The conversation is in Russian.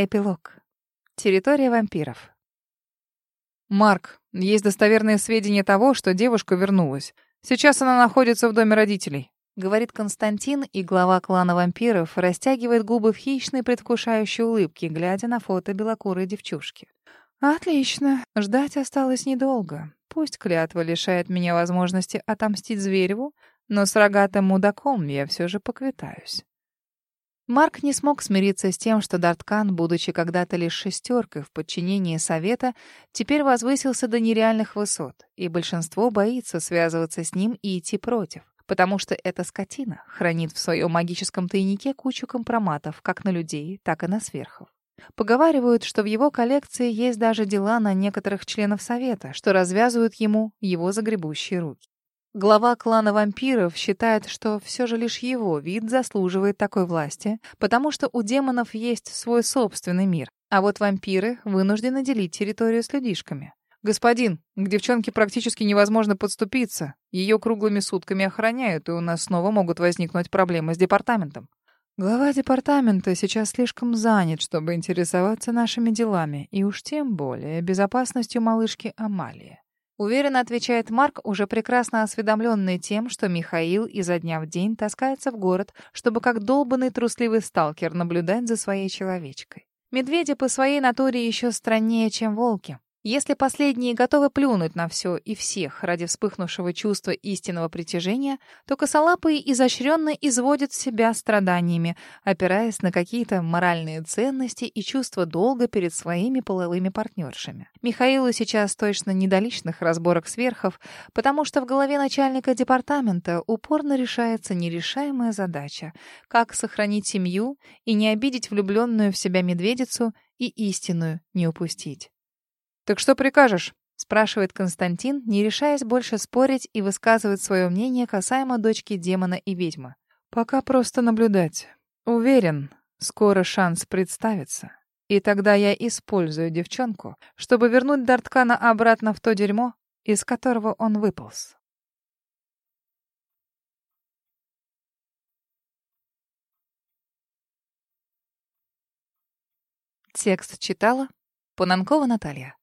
Эпилог. Территория вампиров. Марк, есть достоверные сведения того, что девушка вернулась. Сейчас она находится в доме родителей. Говорит Константин, и глава клана вампиров растягивает губы в хищной предвкушающей улыбке, глядя на фото белокурой девчушки. Отлично. Ждать осталось недолго. Пусть клятва лишает меня возможности отомстить Звереву, но с рогатым мудаком я все же поквитаюсь. Марк не смог смириться с тем, что Дарткан, будучи когда-то лишь шестеркой в подчинении Совета, теперь возвысился до нереальных высот, и большинство боится связываться с ним и идти против, потому что эта скотина хранит в своем магическом тайнике кучу компроматов как на людей, так и на сверхов. Поговаривают, что в его коллекции есть даже дела на некоторых членов Совета, что развязывают ему его загребущие руки. Глава клана вампиров считает, что все же лишь его вид заслуживает такой власти, потому что у демонов есть свой собственный мир, а вот вампиры вынуждены делить территорию с людишками. «Господин, к девчонке практически невозможно подступиться. Ее круглыми сутками охраняют, и у нас снова могут возникнуть проблемы с департаментом». Глава департамента сейчас слишком занят, чтобы интересоваться нашими делами, и уж тем более безопасностью малышки Амалии. Уверенно отвечает Марк, уже прекрасно осведомленный тем, что Михаил изо дня в день таскается в город, чтобы как долбанный трусливый сталкер наблюдать за своей человечкой. Медведи по своей натуре еще страннее, чем волки. Если последние готовы плюнуть на все и всех ради вспыхнувшего чувства истинного притяжения, то косолапые изощренно изводят себя страданиями, опираясь на какие-то моральные ценности и чувство долга перед своими половыми партнершами. Михаилу сейчас точно не до личных разборок сверхов, потому что в голове начальника департамента упорно решается нерешаемая задача — как сохранить семью и не обидеть влюбленную в себя медведицу и истинную не упустить. «Так что прикажешь?» — спрашивает Константин, не решаясь больше спорить и высказывать свое мнение касаемо дочки демона и ведьмы. «Пока просто наблюдать. Уверен, скоро шанс представится. И тогда я использую девчонку, чтобы вернуть Дарткана обратно в то дерьмо, из которого он выполз». Текст читала Пананкова Наталья.